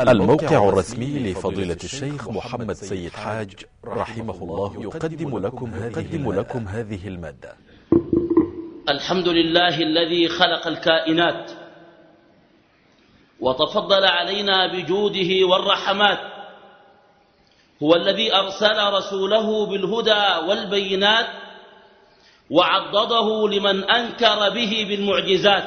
الموقع الرسمي لفضيلة الشيخ محمد سيد حاج رحمه الله يقدم لكم هذه, لكم هذه ا ل م ا د ة الحمد لله الذي خلق الكائنات وتفضل علينا بجوده والرحمات. هو الذي أرسل رسوله بالهدى والبينات وعضده لمن أنكر به بالمعجزات.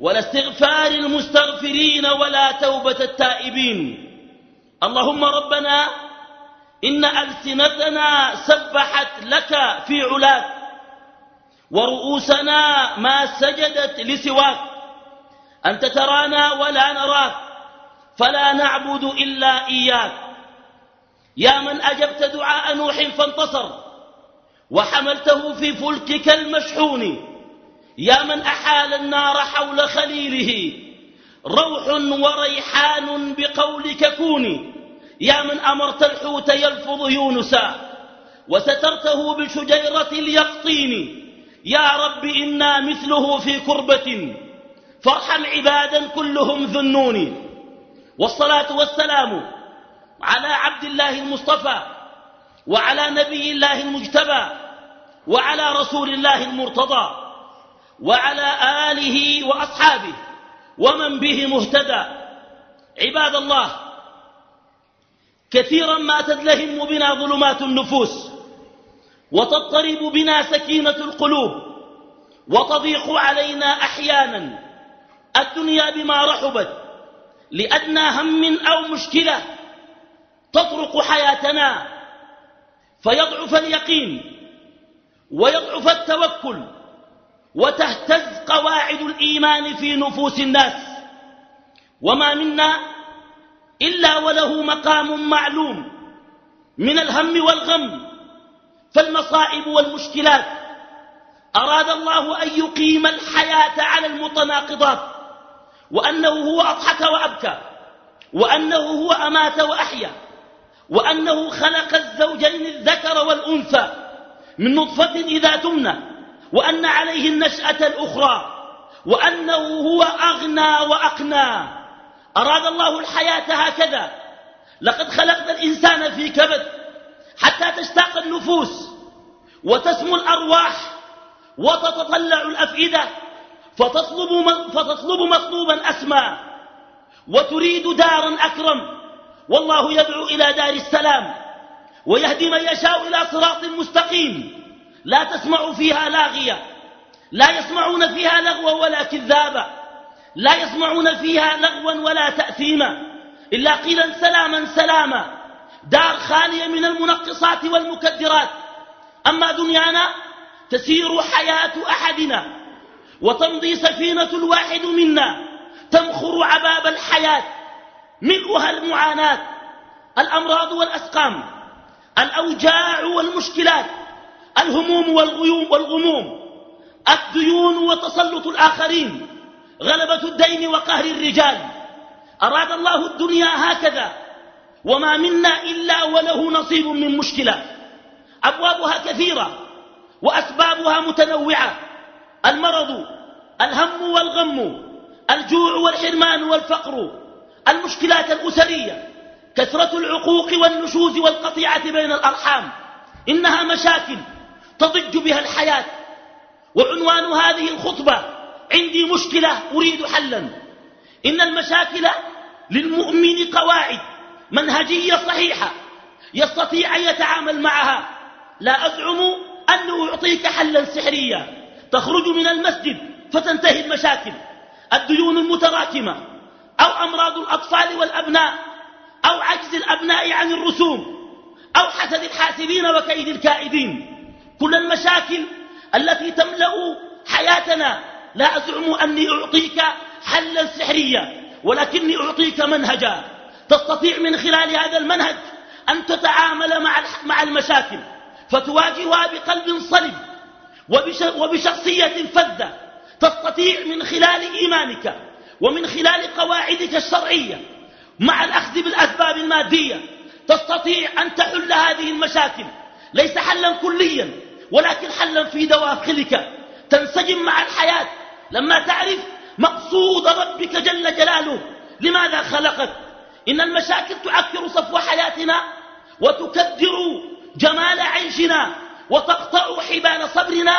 ولا استغفار المستغفرين ولا توبة التائبين. اللهم ربنا إن ألسنتنا سبحت لك في علاك ورؤوسنا ما سجدت لسواك. أنت ترانا ولا نراك فلا نعبد إلا إياك. يا من أجبت دعاء نوح فانتصر وحملته في فلكك المشحون. يا من أحال النار حول خليله روح وريحان بقولك كوني. يا من أمرت الحوت يلفظ يونسا وسترته بشجيرة اليقطين يا رب إنا مثله في كربة فارحم عبادا كلهم ذنون والصلاة والسلام على عبد الله المصطفى وعلى نبي الله المجتبى وعلى رسول الله المرتضى. وعلى آله وأصحابه ومن به مهتدى. عباد الله كثيرا ما تدلهم بنا ظلمات النفوس وتضطرب بنا سكينة القلوب وتضيق علينا أحيانا الدنيا بما رحبت لأدنى هم أو مشكلة تطرق حياتنا. فيضعف اليقين ويضعف التوكل وتهتز قواعد الإيمان في نفوس الناس. وما منا إلا وله مقام معلوم من الهم والغم. فالمصائب والمشكلات. أراد الله أن يقيم الحياة على المتناقضات. وأنه هو أضحك وأبكى. وأنه هو أمات وأحيا. وأنه خلق الزوجين الذكر والأنثى. من نطفة إذا تمنى. وأن عليه النشأة الأخرى وأنه هو أغنى وأقنى. أراد الله الحياة هكذا. لقد خلقنا الإنسان في كبد حتى تشتاق النفوس وتسمو الأرواح وتتطلع الأفئدة فتطلب, فتطلب مطلوبا أسمى وتريد دارا أكرم. والله يدعو إلى دار السلام ويهدي من يشاء إلى صراط مستقيم. لا تسمع فيها لاغية. لا يسمعون فيها لغوا ولا كذابا. لا يسمعون فيها لغوا ولا تأثيما. إلا قيلا سلاما سلاما. دار خالية من المنقصات والمكدرات. أما دنيانا تسير حياة أحدنا. وتمضي سفينة الواحد منا. تمخر عباب الحياة. ملؤها المعاناة. الأمراض والأسقام. الأوجاع والمشكلات. الهموم والغيوم والغموم. الديون وتسلط الآخرين. غلبة الدين وقهر الرجال. أراد الله الدنيا هكذا. وما منا إلا وله نصيب من مشكلة. أبوابها كثيرة. وأسبابها متنوعة. المرض الهم والغم الجوع والحرمان والفقر المشكلات الأسرية كثرة العقوق والنشوز والقطيعة بين الأرحام. إنها مشاكل. تضج بها الحياة. وعنوان هذه الخطبة عندي مشكلة أريد حلا. إن المشاكل للمؤمن قواعد منهجية صحيحة يستطيع أن يتعامل معها. لا أزعم أنه يعطيك حلا سحريا. تخرج من المسجد فتنتهي المشاكل. الديون المتراكمة أو أمراض الأطفال والأبناء أو عجز الأبناء عن الرسوم أو حسد الحاسدين وكيد الكائدين. كل المشاكل التي تملأ حياتنا. لا أزعم أني أعطيك حلا سحريا ولكني أعطيك منهجا. تستطيع من خلال هذا المنهج أن تتعامل مع المشاكل فتواجهها بقلب صلب وبشخصية فذة. تستطيع من خلال إيمانك ومن خلال قواعدك الشرعية مع الأخذ بالأسباب المادية تستطيع أن تحل هذه المشاكل. ليس حلا كليا ولكن حلا في دواخلك. تنسجم مع الحياة. لما تعرف مقصود ربك جل جلاله. لماذا خلقك؟ إن المشاكل تعكر صفو حياتنا وتكدر جمال عيشنا وتقطع حبال صبرنا.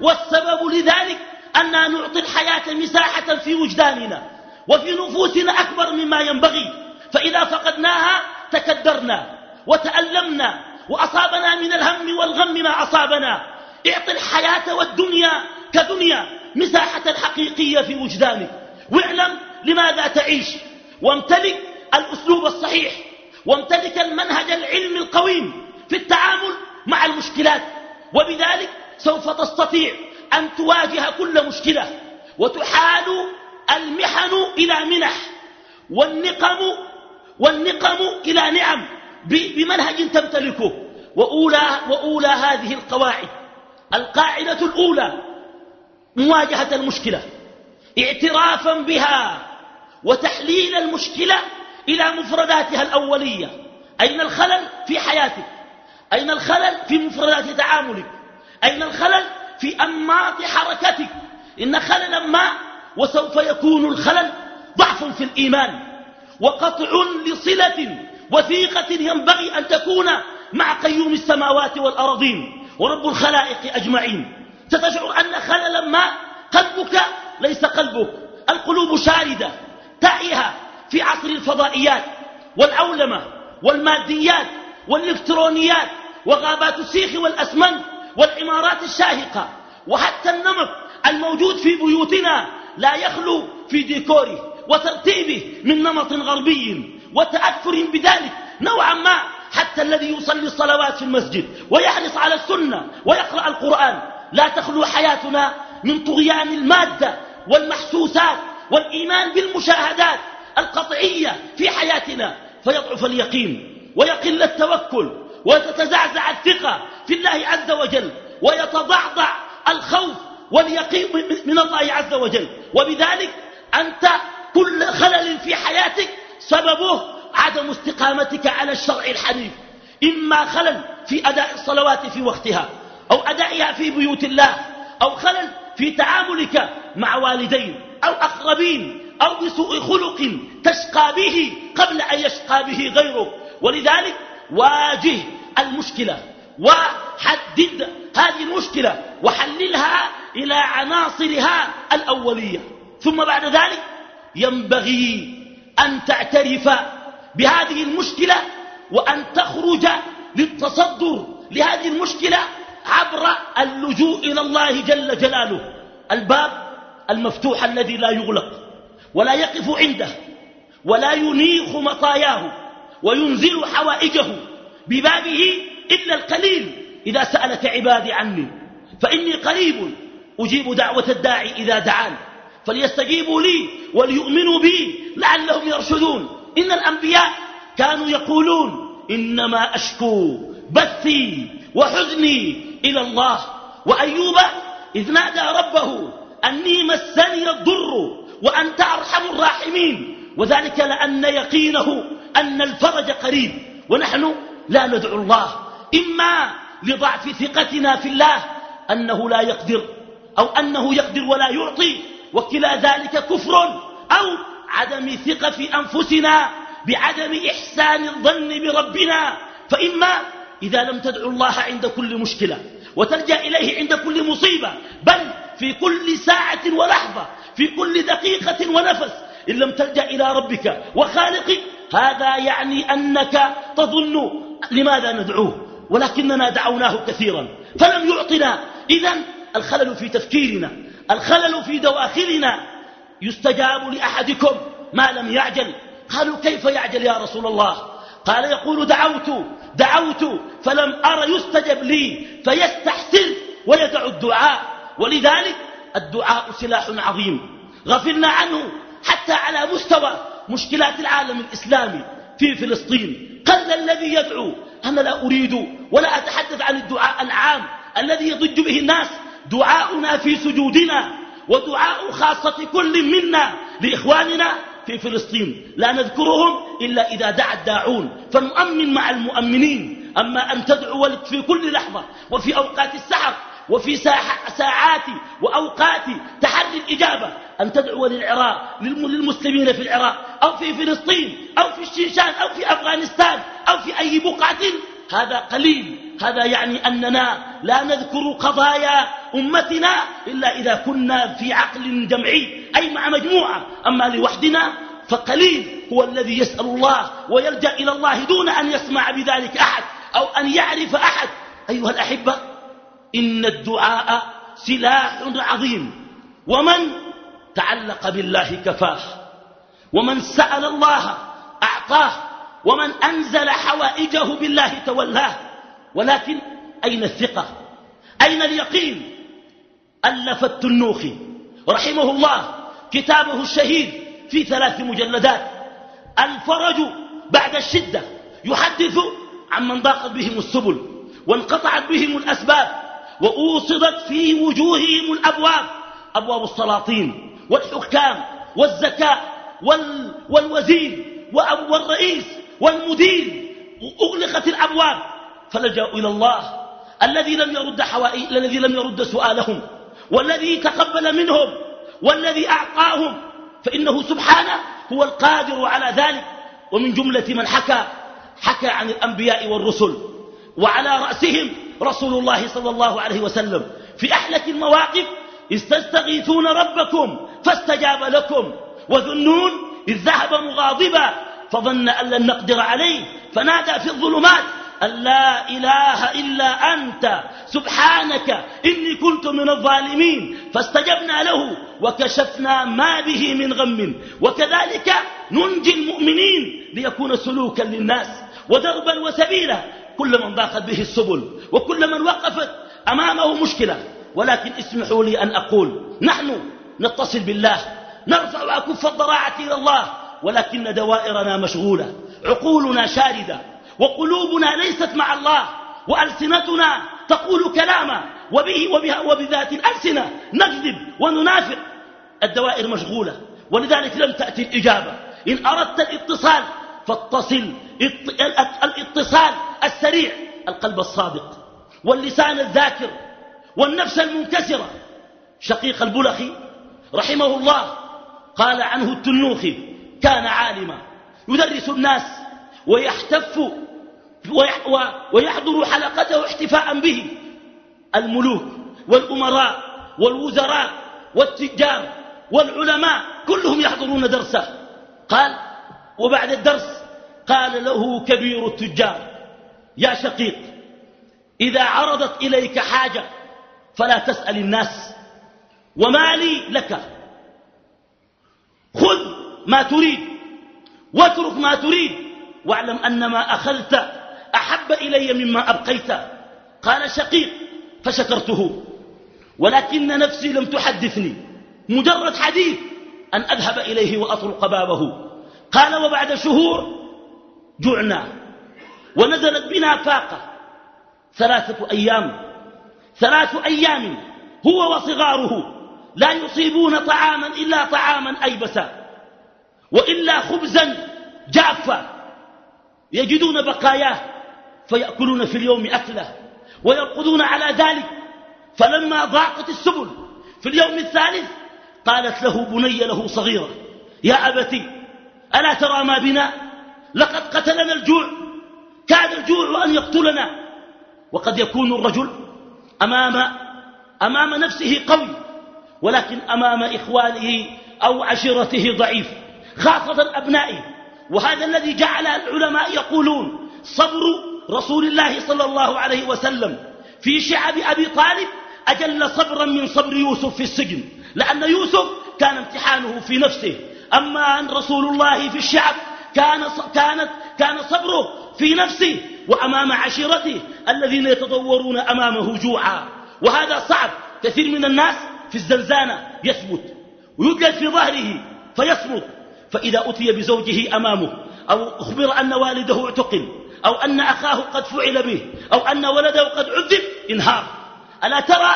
والسبب لذلك أننا نعطي الحياة مساحة في وجداننا وفي نفوسنا أكبر مما ينبغي. فإذا فقدناها تكدرنا وتألمنا وأصابنا من الهم والغم ما أصابنا. اعط الحياة والدنيا كدنيا مساحة حقيقية في وجدانك. واعلم لماذا تعيش. وامتلك الأسلوب الصحيح. وامتلك المنهج العلمي القويم في التعامل مع المشكلات. وبذلك سوف تستطيع أن تواجه كل مشكلة. وتحال المحن إلى منح. والنقم, والنقم إلى نعم. بمنهج تمتلكه. وأولى, وأولى هذه القواعد. القاعدة الأولى مواجهة المشكلة. اعترافا بها. وتحليل المشكلة إلى مفرداتها الأولية. أين الخلل في حياتك؟ أين الخلل في مفردات تعاملك؟ أين الخلل في أنماط حركتك؟ إن خللا ما وسوف يكون الخلل ضعف في الإيمان. وقطع لصلة وثيقة ينبغي أن تكون مع قيوم السماوات والأرضين ورب الخلائق أجمعين. ستشعر أن خللا ما قلبك ليس قلبك القلوب شاردة تائهة في عصر الفضائيات والعولمة والماديات والإلكترونيات وغابات السيخ والأسمنت والعمارات الشاهقة. وحتى النمط الموجود في بيوتنا لا يخلو في ديكوره وترتيبه من نمط غربي. وتأثر بذلك نوعا ما حتى الذي يصلي الصلوات في المسجد ويحرص على السنة ويقرأ القرآن. لا تخلو حياتنا من طغيان المادة والمحسوسات والإيمان بالمشاهدات القطعية في حياتنا. فيضعف اليقين ويقل التوكل وتتزعزع الثقة في الله عز وجل ويتضعضع الخوف واليقين من الله عز وجل. وبذلك أنت كل خلل في حياتك سببه عدم استقامتك على الشرع الحنيف إما خلل في أداء الصلوات في وقتها أو أدائها في بيوت الله أو خلل في تعاملك مع والدين أو أقربين أو بسوء خلق تشقى به قبل أن يشقى به غيرك ولذلك واجه المشكلة وحدد هذه المشكلة وحللها إلى عناصرها الأولية. ثم بعد ذلك ينبغي أن تعترف بهذه المشكلة وأن تخرج للتصدر لهذه المشكلة عبر اللجوء إلى الله جل جلاله. الباب المفتوح الذي لا يغلق ولا يقف عنده ولا ينيخ مطاياه وينزل حوائجه ببابه إلا القليل. إذا سألك عبادي عني فإني قريب أجيب دعوة الداعي إذا دعان. فليستجيبوا لي وليؤمنوا بي لعلهم يرشدون. إن الأنبياء كانوا يقولون إنما أشكو بثي وحزني إلى الله. وأيوب إذ نادى ربه أني مسني الضر وأنت أرحم الراحمين. وذلك لأن يقينه أن الفرج قريب. ونحن لا ندعو الله إما لضعف ثقتنا في الله أنه لا يقدر أو أنه يقدر ولا يعطي وكلا ذلك كفر أو عدم ثقة في أنفسنا بعدم إحسان الظن بربنا. فإما إذا لم تدعو الله عند كل مشكلة وتلجأ إليه عند كل مصيبة بل في كل ساعة ولحظة في كل دقيقة ونفس إن لم تلجأ إلى ربك. وخالقك هذا يعني أنك تظن لماذا ندعوه ولكننا دعوناه كثيرا فلم يعطنا. إذا الخلل في تفكيرنا الخلل في دواخلنا يستجاب لأحدكم ما لم يعجل. قالوا كيف يعجل يا رسول الله؟ قال يقول دعوت دعوت فلم أر يستجب لي فيستحسن ويدع الدعاء. ولذلك الدعاء سلاح عظيم. غفلنا عنه حتى على مستوى مشكلات العالم الإسلامي في فلسطين. قل الذي يدعو أنا لا أريد ولا أتحدث عن الدعاء العام الذي يضج به الناس. دعاؤنا في سجودنا ودعاء خاصة كل منا لإخواننا في فلسطين. لا نذكرهم إلا إذا دعا الداعون. فنؤمن مع المؤمنين. أما أن تدعو في كل لحظة وفي أوقات السحر وفي ساعات وأوقات تحري الإجابة أن تدعو للعراق للمسلمين في العراق أو في فلسطين أو في الشيشان أو في أفغانستان أو في أي بقعة هذا قليل هذا يعني أننا لا نذكر قضايا أمتنا إلا إذا كنا في عقل جمعي أي مع مجموعة أما لوحدنا فقليل هو الذي يسأل الله ويلجأ إلى الله دون أن يسمع بذلك أحد أو أن يعرف أحد. أيها الأحبة إن الدعاء سلاح عظيم. ومن تعلق بالله كفاه ومن سأل الله أعطاه ومن أنزل حوائجه بالله تولاه. ولكن أين الثقة؟ أين اليقين؟ ألف التنوخي رحمه الله كتابه الشهيد في ثلاث مجلدات. الفرج بعد الشدة يحدث عن من ضاقت بهم السبل وانقطعت بهم الأسباب وأوصدت في وجوههم الأبواب. أبواب السلاطين والحكام والزكاة وال والوزير والرئيس والمدير أغلقت الأبواب. فلجأوا إلى الله. الذي لم يرد الذي لم يرد سؤالهم. والذي تقبل منهم. والذي أعطاهم. فإنه سبحانه هو القادر على ذلك. ومن جملة من حكى حكى عن الأنبياء والرسل. وعلى رأسهم رسول الله صلى الله عليه وسلم. في أحلك المواقف استستغيثون ربكم فاستجاب لكم. وذنون إذ ذهب مغاضبا. فظن أن لن نقدر عليه فنادى في الظلمات أن لا إله إلا أنت سبحانك إني كنت من الظالمين فاستجبنا له وكشفنا ما به من غم وكذلك ننجي المؤمنين ليكون سلوكا للناس ودربا وسبيلا كل من ضاقت به السبل وكل من وقفت أمامه مشكلة ولكن اسمحوا لي أن أقول نحن نتصل بالله نرفع أكف الضراعة إلى الله ولكن دوائرنا مشغولة عقولنا شاردة وقلوبنا ليست مع الله وألسنتنا تقول كلاما وبه وبها وبذات الألسنة نكذب وننافق. الدوائر مشغولة ولذلك لم تأتي الإجابة. إن أردت الاتصال فاتصل الاتصال السريع القلب الصادق واللسان الذاكر والنفس المنكسرة. شقيق البلخي رحمه الله قال عنه التنوخي كان عالما يدرس الناس ويحتف ويحضر حلقته احتفاء به الملوك والأمراء والوزراء والتجار والعلماء كلهم يحضرون درسه. قال وبعد الدرس قال له كبير التجار يا شقيق إذا عرضت إليك حاجة فلا تسأل الناس وما لي لك خذ ما تريد. واترك ما تريد. واعلم أن ما أخذت أحب إلي مما أبقيت. قال شقيق فشكرته. ولكن نفسي لم تحدثني. مجرد حديث أن أذهب إليه وأطرق بابه. قال وبعد شهور جعنا. ونزلت بنا فاقة. ثلاثة أيام. ثلاث أيام هو وصغاره. لا يصيبون طعاما إلا طعاما أيبسا. وإلا خبزا جافا يجدون بقاياه فيأكلون في اليوم أكله ويرقدون على ذلك. فلما ضاقت السبل في اليوم الثالث قالت له بني له صغيرة يا أبتي ألا ترى ما بنا؟ لقد قتلنا الجوع كاد الجوع أن يقتلنا. وقد يكون الرجل أمام, أمام نفسه قوي ولكن أمام إخوانه أو عشيرته ضعيف. خاصة أبنائه وهذا الذي جعل العلماء يقولون صبر رسول الله صلى الله عليه وسلم في شعب أبي طالب أجل صبرا من صبر يوسف في السجن لأن يوسف كان امتحانه في نفسه. أما أن رسول الله في الشعب كان كانت كان صبره في نفسه وأمام عشيرته الذين يتضورون أمامه جوعا. وهذا صعب. كثير من الناس في الزنزانة يثبت ويجلد في ظهره فيصمت. فإذا أتي بزوجه أمامه أو أخبر أن والده اعتقل أو أن أخاه قد فعل به أو أن ولده قد عذب انهار. ألا ترى؟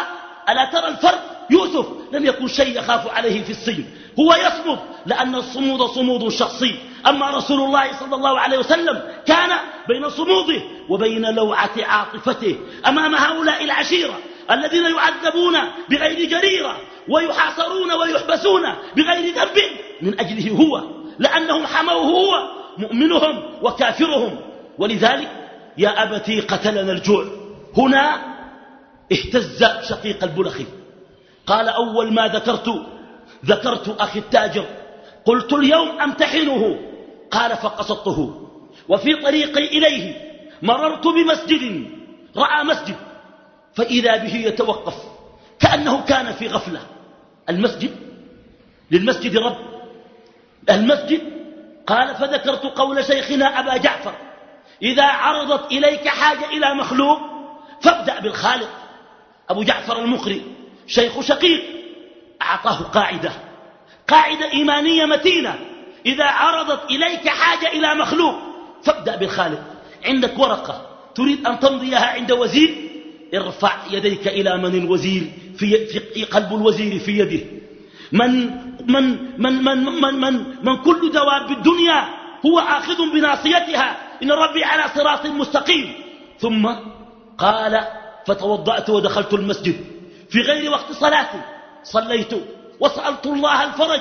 ألا ترى الفرق؟ يوسف لم يكن شيء يخاف عليه في السجن هو يصمد لأن الصمود صمود شخصي. أما رسول الله صلى الله عليه وسلم كان بين صموده وبين لوعة عاطفته أمام هؤلاء العشيرة. الذين يعذبون بغير جريرة ويحاصرون ويحبسون بغير ذنب من أجله هو لأنهم حموه هو مؤمنهم وكافرهم. ولذلك يا أبتي قتلنا الجوع. هنا اهتز شقيق البلخي. قال أول ما ذكرت ذكرت أخي التاجر. قلت اليوم أمتحنه. قال فقصدته. وفي طريقي إليه مررت بمسجد رأى مسجد. فإذا به يتوقف كأنه كان في غفلة. المسجد؟ للمسجد رب. المسجد؟ قال فذكرت قول شيخنا أبا جعفر إذا عرضت إليك حاجة إلى مخلوق فابدأ بالخالق. أبو جعفر المقري شيخ شقيق أعطاه قاعدة. قاعدة إيمانية متينة إذا عرضت إليك حاجة إلى مخلوق فابدأ بالخالق. عندك ورقة تريد أن تمضيها عند وزير؟ ارفع يديك إلى من الوزير في, قلب الوزير في يده. من, من, من, من, من, من, من كل دواب الدنيا هو آخذ بناصيتها. إن ربي على صراط مستقيم. ثم قال فتوضأت ودخلت المسجد. في غير وقت صلاة. صليت وسألت الله الفرج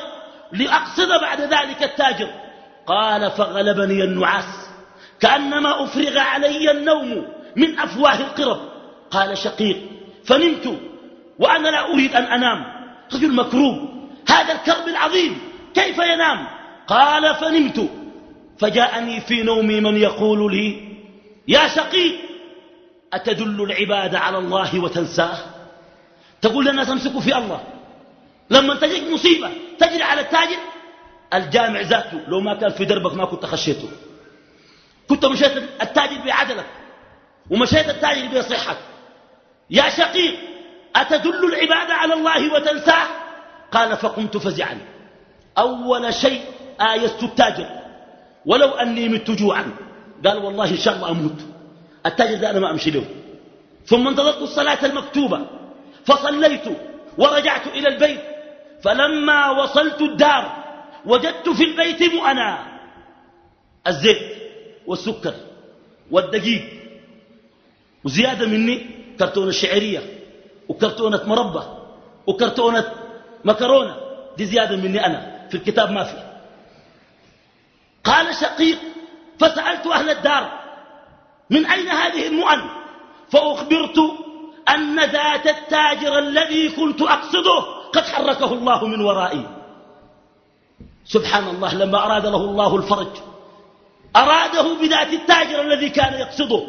لأقصد بعد ذلك التاجر. قال فغلبني النعاس. كأنما أفرغ علي النوم من أفواه القرب. قال شقيق فنمت وأنا لا أريد أن أنام. رجل مكروب هذا الكرب العظيم كيف ينام؟ قال فنمت. فجاءني في نومي من يقول لي يا شقيق أتدل العباد على الله وتنساه؟ تقول لنا تمسكوا في الله. لما تجيك مصيبة تجري على التاجر. الجامع ذاته لو ما كان في دربك ما كنت خشيته. كنت مشيت التاجر بعدلك ومشيت التاجر بصحك يا شقيق أتدل العباد على الله وتنساه؟ قال فقمت فزعا أول شيء آيست التاجر. ولو أني مت جوعا. قال والله إن شاء الله أموت. التاجر ده أنا ما أمشي له. ثم انتظرت الصلاة المكتوبة. فصليت ورجعت إلى البيت. فلما وصلت الدار وجدت في البيت مؤنا الزيت والسكر والدقيق. وزيادة مني كرتونة شعرية وكرتونة مربى وكرتونة مكرونة دي زيادة مني أنا في الكتاب ما في. قال شقيق فسألت أهل الدار من أين هذه المؤن؟ فأخبرت أن ذات التاجر الذي كنت أقصده قد حركه الله من ورائي. سبحان الله لما أراد له الله الفرج أراده بذات التاجر الذي كان يقصده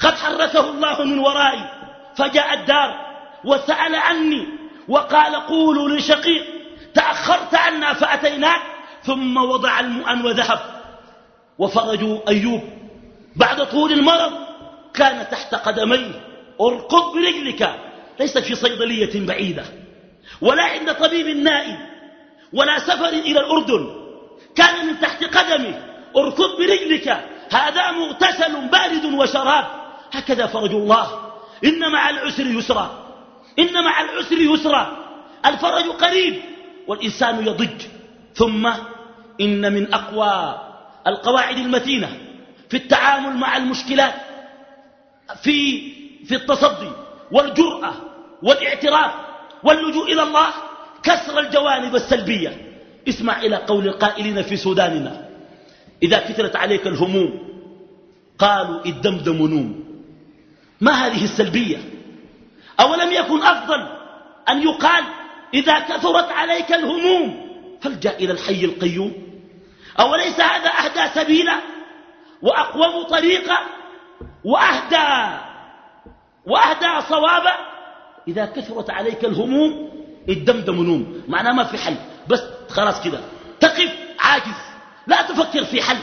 قد حركه الله من ورائي. فجاء الدار وسأل عني وقال قولوا لشقيق تأخرت عنا فأتيناك ثم وضع المؤن وذهب وفرجوا أيوب بعد طول المرض كان تحت قدميه اركض برجلك ليس في صيدلية بعيدة ولا عند طبيب نائم ولا سفر إلى الأردن كان من تحت قدمه اركض برجلك هذا مغتسل بارد وشراب هكذا فرج الله إن مع العسر يسرا. إن مع العسر يسرا. الفرج قريب والإنسان يضج. ثم إن من أقوى القواعد المتينة في التعامل مع المشكلات في في التصدي والجرأة والاعتراف واللجوء إلى الله كسر الجوانب السلبية. اسمع إلى قول القائلين في سوداننا إذا كثرت عليك الهموم قالوا الدمدم نوم. ما هذه السلبية؟ أولم يكن أفضل أن يقال إذا كثرت عليك الهموم فالجأ إلى الحي القيوم؟ أوليس هذا أهدى سبيلا وأقوم طريقا وأهدى وأهدى صوابا؟ إذا كثرت عليك الهموم الدمدم نوم. معناه ما في حل. بس خلاص كده. تقف عاجز. لا تفكر في حل.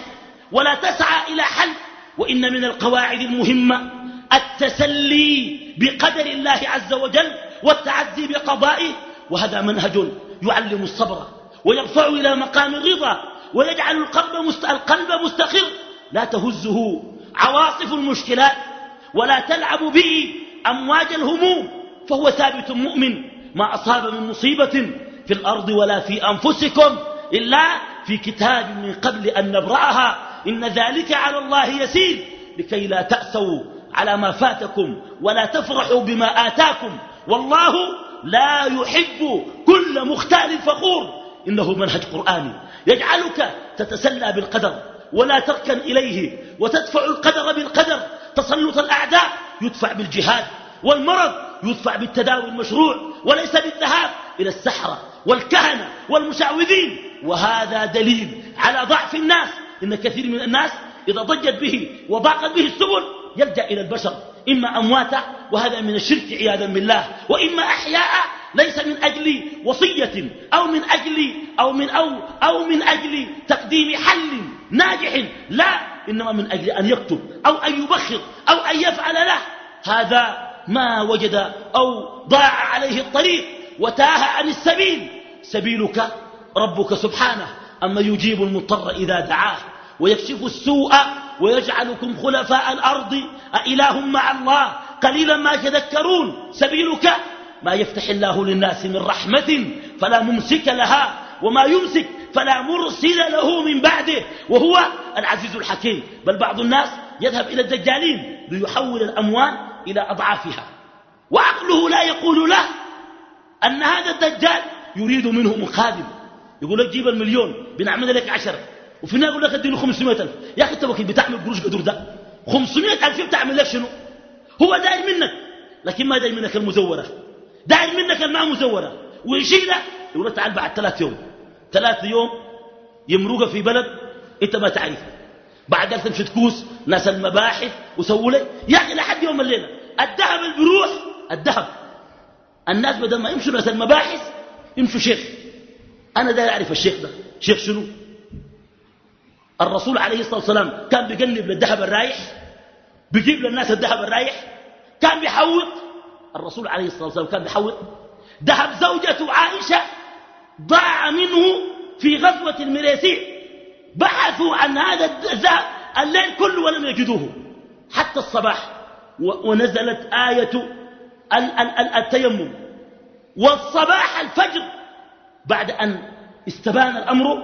ولا تسعى إلى حل. وإن من القواعد المهمة التسلي بقدر الله عز وجل والتعزي بقضائه وهذا منهج يعلم الصبر ويرفع إلى مقام الرضا ويجعل القلب, مست... القلب مستقر. لا تهزه عواصف المشكلات ولا تلعب به أمواج الهموم فهو ثابت مؤمن. ما أصاب من مصيبة في الأرض ولا في أنفسكم إلا في كتاب من قبل أن نبرأها. إن ذلك على الله يسير. لكي لا تأسوا على ما فاتكم ولا تفرحوا بما آتاكم. والله لا يحب كل مختال فخور. إنه منهج قرآني. يجعلك تتسلى بالقدر ولا تركن إليه وتدفع القدر بالقدر. تسلط الأعداء يدفع بالجهاد والمرض يدفع بالتداوي المشروع وليس بالذهاب إلى السحرة والكهنة والمشعوذين. وهذا دليل على ضعف الناس. إن كثير من الناس إذا ضجت به وضاقت به السبل يلجأ إلى البشر إما أمواتا وهذا من الشرك عياذا بالله وإما أحياء ليس من أجل وصية أو من أجل أو من, أو أو من أجل تقديم حل ناجح لا إنما من أجل أن يكتب أو أن يبخر أو أن يفعل له. هذا ما وجد أو ضاع عليه الطريق وتاه عن السبيل. سبيلك ربك سبحانه أما يجيب المضطر إذا دعاه ويكشف السوء ويجعلكم خلفاء الأرض أإله مع الله. قليلا ما تذكرون سبيلك. ما يفتح الله للناس من رحمة فلا ممسك لها وما يمسك فلا مرسل له من بعده. وهو العزيز الحكيم. بل بعض الناس يذهب إلى الدجالين ليحول الأموال إلى أضعافها. وعقله لا يقول له أن هذا الدجال يريد منه مقابل يقول لك جيب المليون بنعمل لك عشرة. وفي النهاية يقول لك أديله 500 ألف. يا أخي أنت بتعمل قروش قدر ده. 500 ألف بتعمل لك شنو؟ هو داير منك. لكن ما داير منك المزورة. داير منك الماء مزورة ويشيلها يقول لك تعال بعد ثلاث يوم. ثلاث يوم يمرق في بلد أنت ما تعرف بعد ذلك تمشي تكوس ناس المباحث وسووا لي يا أخي لحد يوم الليلة. الذهب اللي بيروح الذهب. الناس بدل ما يمشوا ناس المباحث يمشوا شيخ. أنا داير أعرف الشيخ ده. شيخ شنو؟ الرسول عليه الصلاة والسلام كان بيقلب للذهب الرايح بيجيب للناس الذهب الرايح كان بيحوط الرسول عليه الصلاة والسلام كان بيحوط. ذهب زوجته عائشة ضاع منه في غزوة المريسيع بحثوا عن هذا الذهب الليل كله ولم يجدوه. حتى الصباح ونزلت آية التيمم. والصباح الفجر بعد أن استبان الأمر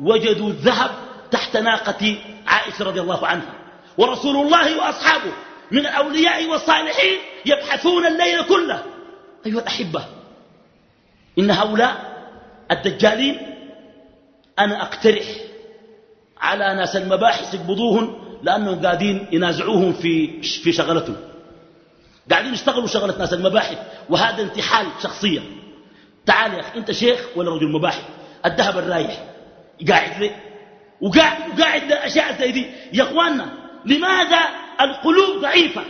وجدوا الذهب تحت ناقة عائشة رضي الله عنها. ورسول الله وأصحابه من الأولياء والصالحين يبحثون الليل كله. أيها الأحبة إن هؤلاء الدجالين أنا أقترح على ناس المباحث يقبضوهم لأنهم قاعدين ينازعوهم في, في شغلتهم. قاعدين يشتغلوا شغلة ناس المباحث وهذا انتحال شخصية. تعال يا أخي أنت شيخ ولا رجل مباحث؟ الذهب الرايح قاعد ليه وقاعد, وقاعد أشياء زي دي. يا أخواننا لماذا القلوب ضعيفة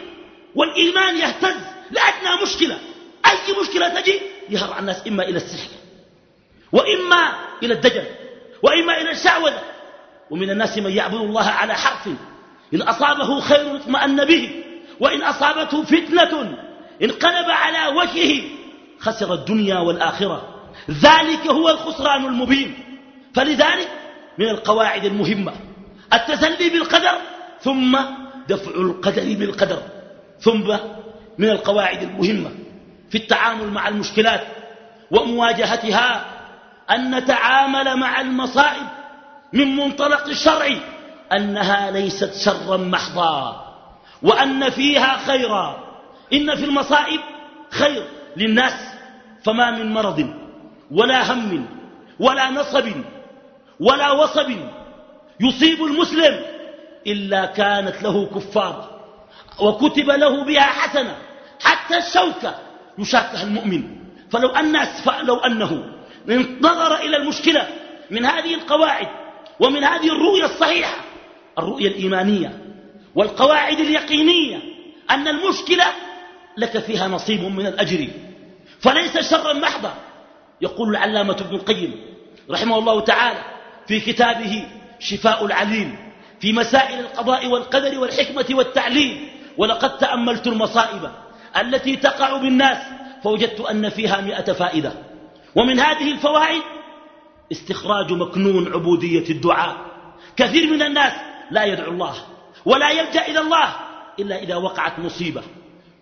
والإيمان يهتز؟ لأدنى مشكلة. أي مشكلة تجي؟ يهرع الناس إما إلى السحر وإما إلى الدجل وإما إلى الشعوذة. ومن الناس من يعبد الله على حرف. إن أصابه خير اطمأن به وإن أصابته فتنة انقلب على وجهه خسر الدنيا والآخرة. ذلك هو الخسران المبين. فلذلك من القواعد المهمة. التسلي بالقدر ثم دفع القدر بالقدر ثم من القواعد المهمة في التعامل مع المشكلات ومواجهتها أن نتعامل مع المصائب من منطلق الشرع أنها ليست شرا محضا وأن فيها خيرا. إن في المصائب خير للناس فما من مرض ولا هم ولا نصب ولا وصب يصيب المسلم إلا كانت له كفار وكتب له بها حسنة حتى الشوكة يشاكها المؤمن. فلو, أن لو أنه نظر إلى المشكلة من هذه القواعد ومن هذه الرؤية الصحيحة الرؤية الإيمانية والقواعد اليقينية أن المشكلة لك فيها نصيب من الأجر. فليس شرا محضا. يقول العلامة ابن القيم رحمه الله تعالى في كتابه شفاء العليل في مسائل القضاء والقدر والحكمة والتعليل ولقد تأملت المصائب التي تقع بالناس فوجدت أن فيها مئة فائدة. ومن هذه الفوائد استخراج مكنون عبودية الدعاء. كثير من الناس لا يدعو الله ولا يلجأ إلى الله إلا إذا وقعت مصيبة.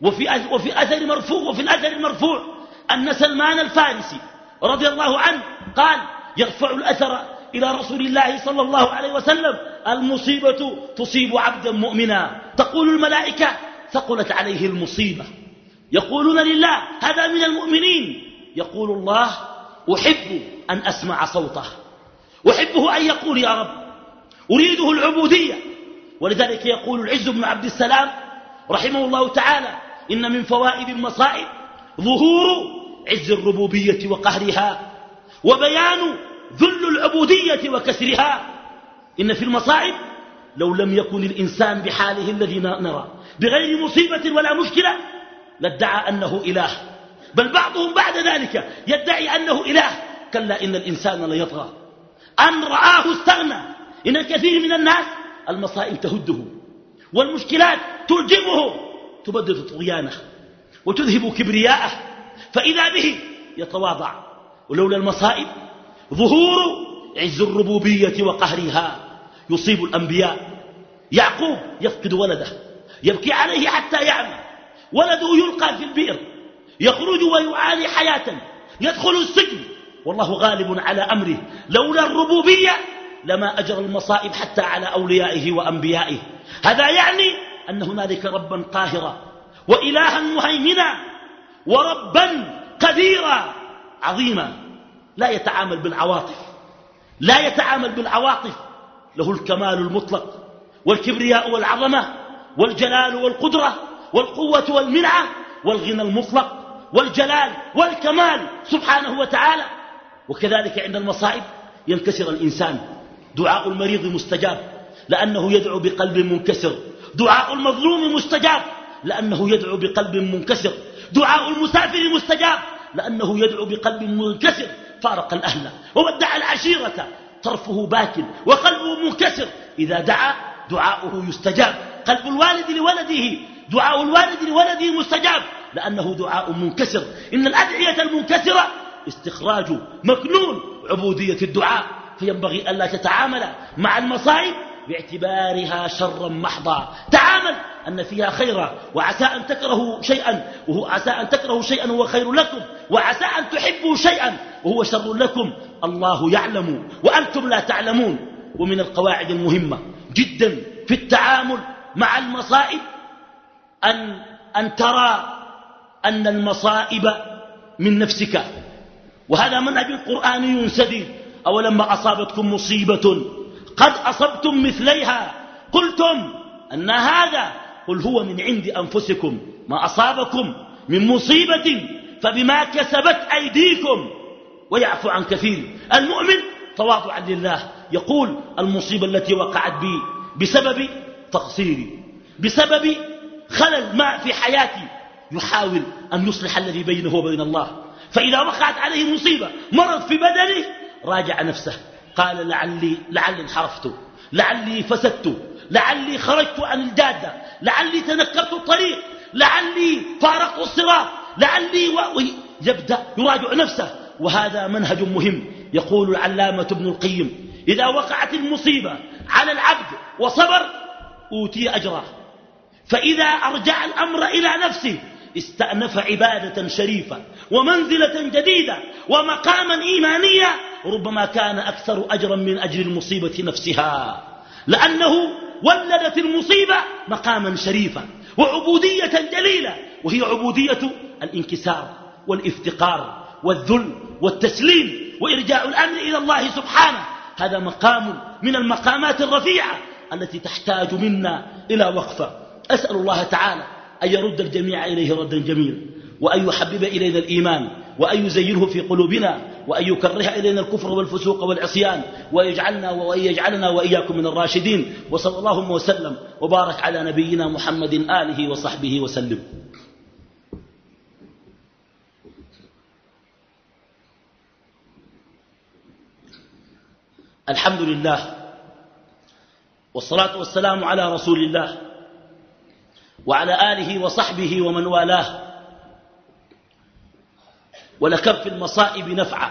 وفي, وفي أثر مرفوع وفي الأثر المرفوع أن سلمان الفارسي رضي الله عنه قال يرفع الأثر إلى رسول الله صلى الله عليه وسلم. المصيبة تصيب عبدا مؤمنا. تقول الملائكة ثقلت عليه المصيبة. يقولون لله هذا من المؤمنين. يقول الله أحب أن أسمع صوته. أحبه أن يقول يا رب. أريده العبودية. ولذلك يقول العز بن عبد السلام رحمه الله تعالى إن من فوائد المصائب ظهور عز الربوبية وقهرها وبيان ذل العبودية وكسرها. إن في المصائب لو لم يكن الإنسان بحاله الذي نرى بغير مصيبة ولا مشكلة لادعى أنه إله. بل بعضهم بعد ذلك يدعي أنه إله. كلا إن الإنسان ليطغى. أن رآه استغنى. إن الكثير من الناس المصائب تهده والمشكلات تلجمه تبدد طغيانه وتذهب كبرياءه. فإذا به يتواضع. ولولا المصائب ظهور عز الربوبية وقهرها يصيب الأنبياء. يعقوب يفقد ولده يبكي عليه حتى يعمى. ولده يلقى في البئر يخرج ويعاني حياة يدخل السجن. والله غالب على أمره لولا الربوبية لما أجر المصائب حتى على أوليائه وأنبيائه. هذا يعني أن هنالك ربا قاهرا وإلها مهيمنا وربا قديرا عظيما. لا يتعامل بالعواطف. لا يتعامل بالعواطف. له الكمال المطلق والكبرياء والعظمة والجلال والقدرة والقوة والمنعة والغنى المطلق والجلال والكمال سبحانه وتعالى. وكذلك عند المصائب ينكسر الإنسان. دعاء المريض مستجاب لأنه يدعو بقلب منكسر. دعاء المظلوم مستجاب لأنه يدعو بقلب منكسر. دعاء المسافر مستجاب لأنه يدعو بقلب منكسر. فارق الأهل وودع العشيرة طرفه باك وقلبه منكسر. إذا دعا دعاؤه يستجاب. قلب الوالد لولده دعاء الوالد لولده مستجاب. لأنه دعاء منكسر. إن الأدعية المنكسرة استخراج مكنون عبودية الدعاء. فينبغي ألا تتعامل مع المصائب باعتبارها شرا محضا. تعامل أن فيها خيرا وعسى أن تكرهوا شيئا وهو عسى أن تكرهوا شيئا وهو خير لكم وعسى أن تحبوا شيئا وهو شر لكم. الله يعلم وأنتم لا تعلمون. ومن القواعد المهمة جدا في التعامل مع المصائب أن, أن ترى أن المصائب من نفسك. وهذا منهج قرآني سديد أولما أصابتكم مصيبة؟ قد أصبتم مثليها. قلتم أن هذا قل هو من عند أنفسكم ما أصابكم من مصيبة فبما كسبت أيديكم ويعفو عن كثير المؤمن تواضعا لله يقول المصيبة التي وقعت بي بسبب تقصيري بسبب خلل ما في حياتي يحاول أن يصلح الذي بينه وبين الله فإذا وقعت عليه مصيبة مرض في بدنه راجع نفسه قال لعلي, لعلي انحرفت لعلي فسدت لعلي خرجت عن الجادة لعلي تنكرت الطريق لعلي فارقت الصراط لعلي و... يبدأ يراجع نفسه. وهذا منهج مهم يقول العلامة ابن القيم إذا وقعت المصيبة على العبد وصبر أوتي أجره. فإذا أرجع الأمر إلى نفسه استأنف عبادة شريفة ومنزلة جديدة ومقاما إيمانيا ربما كان أكثر أجرا من أجر المصيبة نفسها. لأنه ولدت المصيبة مقاما شريفا وعبودية جليلة وهي عبودية الانكسار والافتقار والذل والتسليم وإرجاع الأمر إلى الله سبحانه. هذا مقام من المقامات الرفيعة التي تحتاج منا إلى وقفة. أسأل الله تعالى أن يرد الجميع إليه ردا جميلا وأن يحبب إلينا الإيمان وأن يزينه في قلوبنا وأن يكره إلينا الكفر والفسوق والعصيان ويجعلنا وأن يجعلنا وإياكم من الراشدين. وصلى اللهم وسلم وبارك على نبينا محمد آله وصحبه وسلم. الحمد لله والصلاة والسلام على رسول الله وعلى آله وصحبه ومن والاه. ولكم في المصائب نفعا.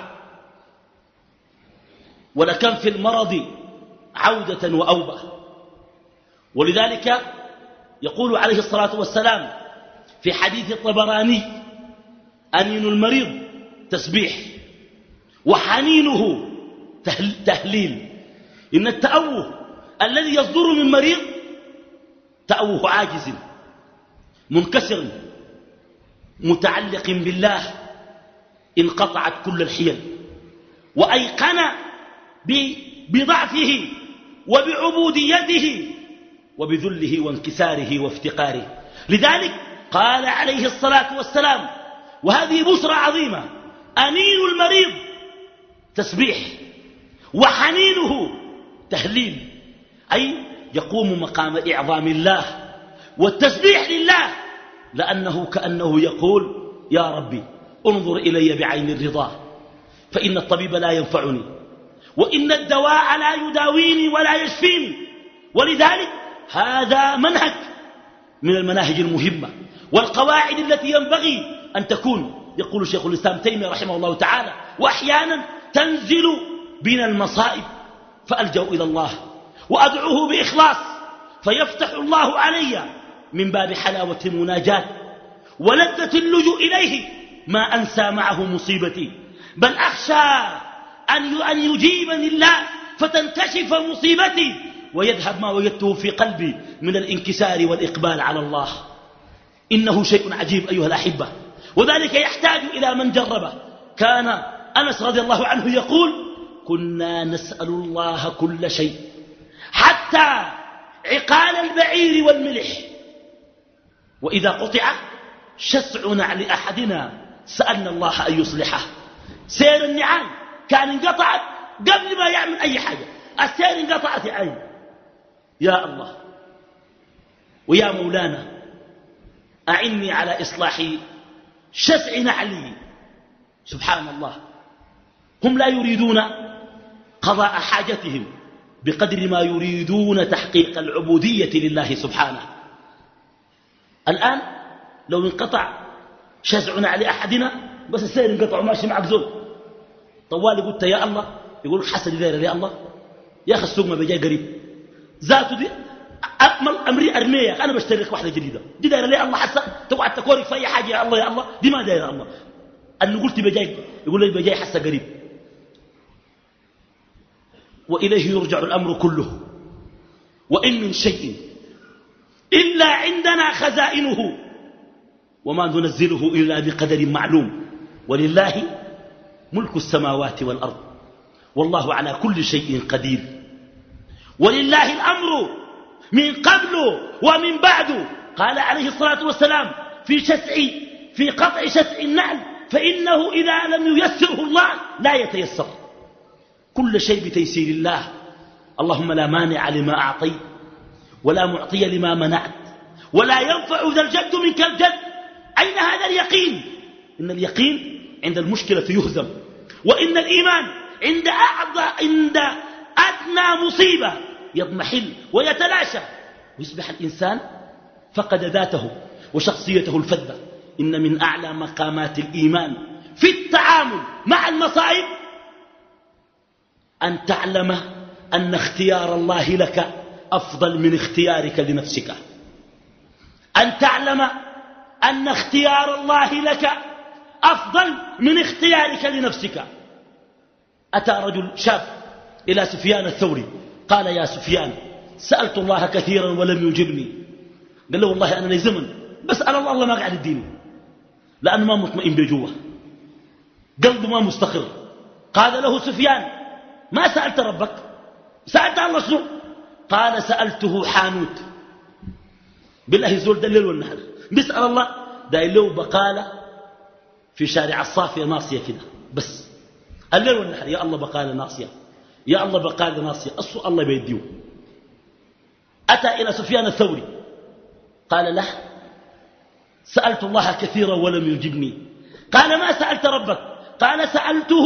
ولكم في المرض عودة وأوبة. ولذلك يقول عليه الصلاة والسلام في حديث الطبراني أنين المريض تسبيح وحنينه تهليل. إن التأوه الذي يصدر من مريض تأوه عاجز منكسر متعلق بالله. انقطعت كل الحيل وأيقن بضعفه وبعبوديته وبذله وانكساره وافتقاره. لذلك قال عليه الصلاة والسلام وهذه بشرى عظيمة أنين المريض تسبيح وحنينه تهليل. أي يقوم مقام إعظام الله والتسبيح لله لأنه كأنه يقول يا ربي انظر إلي بعين الرضا فإن الطبيب لا ينفعني وإن الدواء لا يداويني ولا يشفيني ولذلك هذا منهج من المناهج المهمة والقواعد التي ينبغي أن تكون يقول شيخ الإسلام تيمية رحمه الله تعالى وأحيانا تنزل بنا المصائب فألجأ إلى الله وأدعوه بإخلاص فيفتح الله علي من باب حلاوة المناجاة ولذة اللجوء إليه ما أنسى معه مصيبتي. بل أخشى أن يجيبني الله فتنكشف مصيبتي ويذهب ما وجدته في قلبي من الانكسار والإقبال على الله. إنه شيء عجيب أيها الأحبة. وذلك يحتاج إلى من جربه كان أنس رضي الله عنه يقول كنا نسأل الله كل شيء حتى عقال البعير والملح. وإذا قطع شسع نعل أحدنا سألنا الله أن يصلحه. سير النعال كان انقطعت قبل ما يعمل أي حاجة. السير انقطعت يا عين يا الله. ويا مولانا أعني على إصلاح شسع نعلي سبحان الله هم لا يريدون قضاء حاجتهم بقدر ما يريدون تحقيق العبودية لله سبحانه. الآن لو انقطع شزعنا على أحدنا بس السير انقطع وماشي معك زول. طوالي قلت يا الله يقول حسن ذير يا الله. يا أخي السوق ما بيجي قريب. ذاته دي أمري أرمية. أنا بشتري لك واحدة جديدة. دي دايرة لي الله حسن. تقعد تكورك في أي حاجة يا الله يا الله. دي ما دايرة الله. أنا قلت بجاي يقول لي بجاي حسن قريب. وإليه يرجع الأمر كله. وإن من شيء إلا عندنا خزائنه. وما ننزله إلا بقدر معلوم. ولله ملك السماوات والأرض. والله على كل شيء قدير. ولله الأمر من قبل ومن بعد. قال عليه الصلاة والسلام في شسع في قطع شسع النعل فإنه إذا لم ييسره الله لا يتيسر. كل شيء بتيسير الله. اللهم لا مانع لما أعطيت ولا معطي لما منعت ولا ينفع ذا الجد منك الجد. أين هذا اليقين؟ إن اليقين عند المشكلة يهزم. وإن الإيمان عند أعضى عند أدنى مصيبة يضمحل ويتلاشى. ويصبح الإنسان فقد ذاته وشخصيته الفذة. إن من أعلى مقامات الإيمان في التعامل مع المصائب أن تعلم أن اختيار الله لك أفضل من اختيارك لنفسك. أن تعلم أن اختيار الله لك أفضل من اختيارك لنفسك. أتى رجل شاب إلى سفيان الثوري قال يا سفيان سألت الله كثيرا ولم يجبني. قال له والله أنا لي زمن بسأل الله الله ما قاعد يديني. لأنه ما مطمئن بجوه. قلبه ما مستقر. قال له سفيان ما سألت ربك؟ سألت الله شنو قال سألته حانوت. بالله زول دليل والنهر بيسأل الله. داير له بقالة في شارع الصافية ناصية كده. بس. الليل والنهار يا الله بقال ناصية. يا الله بقال ناصية. أصو الله بيديو أتى إلى سفيان الثوري. قال له سألت الله كثيرا ولم يجبني. قال ما سألت ربك؟ قال سألته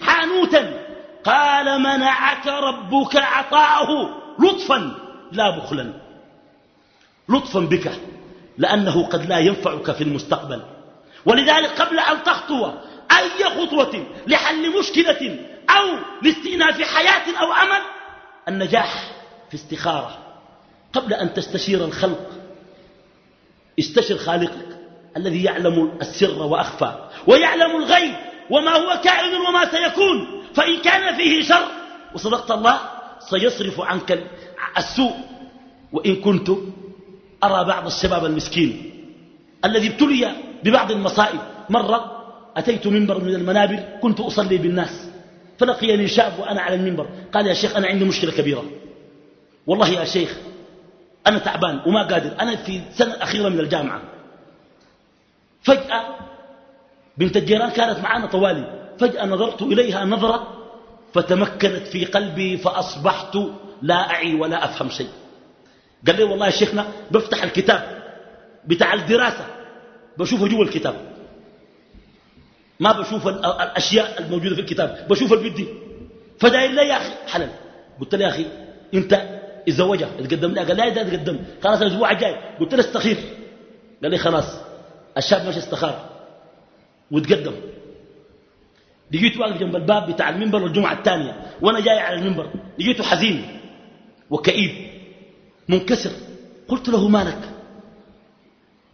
حانوتا. قال منعك ربك عطاءه لطفا. لا بخلا. لطفا بك. لأنه قد لا ينفعك في المستقبل. ولذلك قبل أن تخطو أي خطوة لحل مشكلة أو لاستئناف حياة أو أمل النجاح في استخارة. قبل أن تستشير الخلق استشر خالقك الذي يعلم السر وأخفى ويعلم الغيب وما هو كائن وما سيكون فإن كان فيه شر وصدقت الله سيصرف عنك السوء. وإن كنت أرى بعض الشباب المسكين الذي ابتلي ببعض المصائب. مرة أتيت منبر من المنابر كنت أصلي بالناس فلقيني شاب وأنا على المنبر. قال يا شيخ أنا عندي مشكلة كبيرة. والله يا شيخ أنا تعبان وما قادر. أنا في السنة الأخيرة من الجامعة. فجأة بنت الجيران كانت معنا طوالي. فجأة نظرت إليها نظرة فتمكنت في قلبي فأصبحت لا أعي ولا أفهم شيء. قال لي والله يا شيخنا بفتح الكتاب بتاع الدراسة بشوفه جوا الكتاب. ما بشوف الأشياء الموجودة في الكتاب بشوف البدي فداير لي يا أخي حلال. قلت له يا أخي أنت الزوجة تقدم لي؟ قال لا إذا تقدم. خلاص الأسبوع الجاي. قلت له استخير. قال لي خلاص الشاب مش استخار وتقدم. لقيته واقف جنب الباب بتاع المنبر والجمعة الثانية وأنا جاي على المنبر. لقيته حزين وكئيب. منكسر. قلت له مالك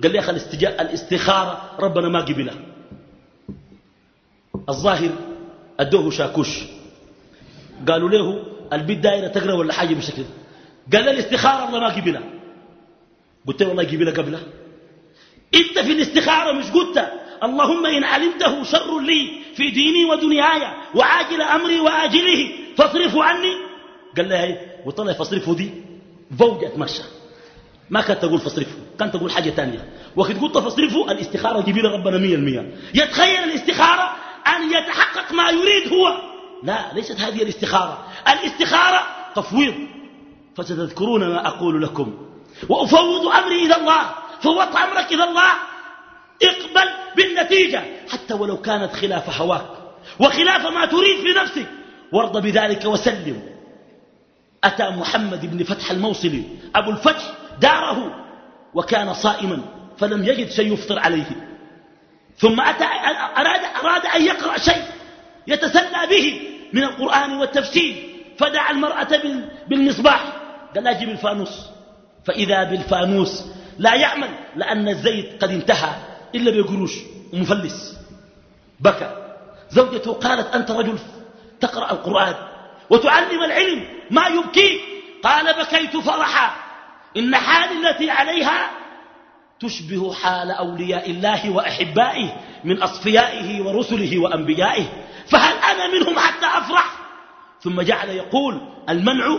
قال لي أخي الاستخارة ربنا ما قبلها. الظاهر أدوه شاكوش. قالوا له البيت دايرة تقرأ ولا حاجة بشكل. قال لي الاستخارة الله ما قبلها. قلت له والله قبلها قبلها. إنت في الاستخارة مش قلت؟ اللهم إن علمته شر لي في ديني ودنياي وعاجل أمري وآجله فاصرفه عني. قال لي هي قلت له فاصرفه دي. فوق اتمشى ما كانت تقول فاصرفه كانت تقول حاجة ثانية وقت قلت فاصرفه الاستخارة جبيله ربنا مية المية. يتخيل الاستخارة أن يتحقق ما يريد هو. لا ليست هذه الاستخارة. الاستخارة تفويض. فستذكرون ما أقول لكم. وأفوض أمري إلى الله. فوض أمرك إلى الله. اقبل بالنتيجة. حتى ولو كانت خلاف هواك. وخلاف ما تريد في نفسك. وارض بذلك وسلم. أتى محمد بن فتح الموصلي. أبو الفتح داره وكان صائما فلم يجد شيء يفطر عليه. ثم أتى أراد, أراد أن يقرأ شيء يتسلى به من القرآن والتفسير. فدعا المرأة بالمصباح. قال لا جيب الفانوس. فإذا بالفانوس لا يعمل لأن الزيت قد انتهى إلا بقروش ومفلس. بكى. زوجته قالت أنت رجل تقرأ القرآن وتعلم العلم. ما يبكيك قال بكيت فرحا. إن حالي التي عليها تشبه حال أولياء الله وأحبائه من أصفيائه ورسله وأنبيائه. فهل أنا منهم حتى أفرح؟ ثم جعل يقول المنع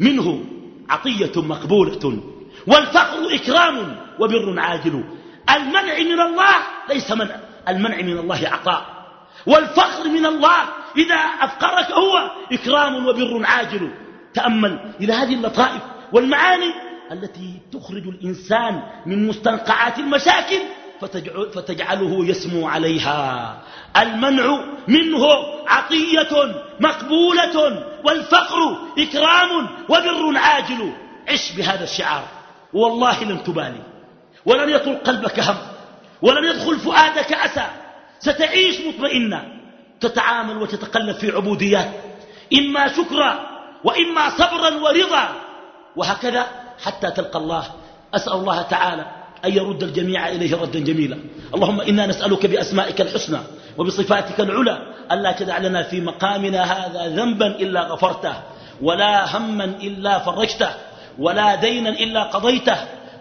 منه عطية مقبولة والفقر إكرام وبر عاجل. المنع من الله ليس منع. المنع من الله عطاء. والفقر من الله إذا أفقرك هو إكرام وبر عاجل. تأمل إلى هذه اللطائف والمعاني التي تخرج الإنسان من مستنقعات المشاكل فتجعله يسمو عليها. المنع منه عطية مقبولة والفقر إكرام وبر عاجل. عش بهذا الشعار. والله لن تبالي. ولن يطل قلبك هم. ولن يدخل فؤادك أسى. ستعيش مطمئنة. تتعامل وتتقلب في عبوديات. إما شكرا وإما صبرا ورضا. وهكذا حتى تلقى الله. أسأل الله تعالى أن يرد الجميع إليه ردا جميلا. اللهم إنا نسألك بأسمائك الحسنى وبصفاتك العلى. ألا تدع لنا في مقامنا هذا ذنبا إلا غفرته ولا هما إلا فرجته ولا دينا إلا قضيته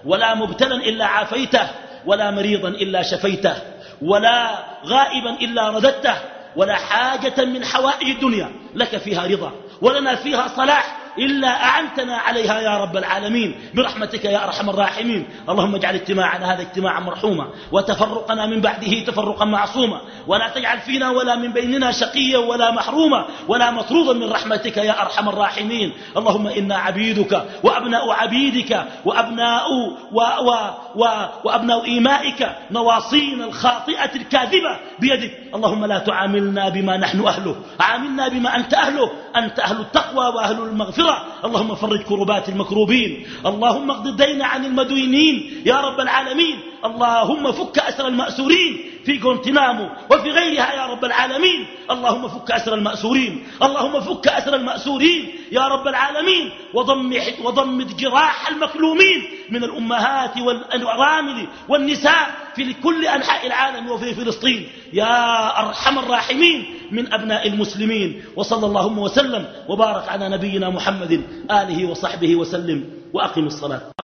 ولا مبتلا إلا عافيته ولا مريضا إلا شفيته ولا غائبا إلا رددته ولا حاجة من حوائج الدنيا لك فيها رضا ولنا فيها صلاح. إلا أعنتنا عليها يا رب العالمين. برحمتك يا أرحم الراحمين. اللهم اجعل اجتماعنا هذا اجتماعا مرحوما وتفرقنا من بعده تفرقا معصوما. ولا تجعل فينا ولا من بيننا شقيا ولا محروما ولا مطرودا من رحمتك يا أرحم الراحمين. اللهم إنا عبيدك وأبناء عبيدك وأبناء و و و وأبناء إيمائك نواصينا الخاطئة الكاذبة بيدك. اللهم لا تعاملنا بما نحن أهله. عاملنا بما أنت أهله. أنت أهل التقوى وأهل المغفرة. اللهم فرج كربات المكروبين. اللهم اقض الدين عن المدينين يا رب العالمين. اللهم فك أسر المأسورين. في غونتنامو وفي غيرها يا رب العالمين. اللهم فك أسر المأسورين. اللهم فك أسر المأسورين يا رب العالمين. وضمد, وضمد جراح المكلومين من الأمهات والأرامل والنساء في كل أنحاء العالم وفي فلسطين. يا أرحم الراحمين من أبناء المسلمين. وصلى اللهم وسلم وبارك على نبينا محمد آله وصحبه وسلم. وأقم الصلاة.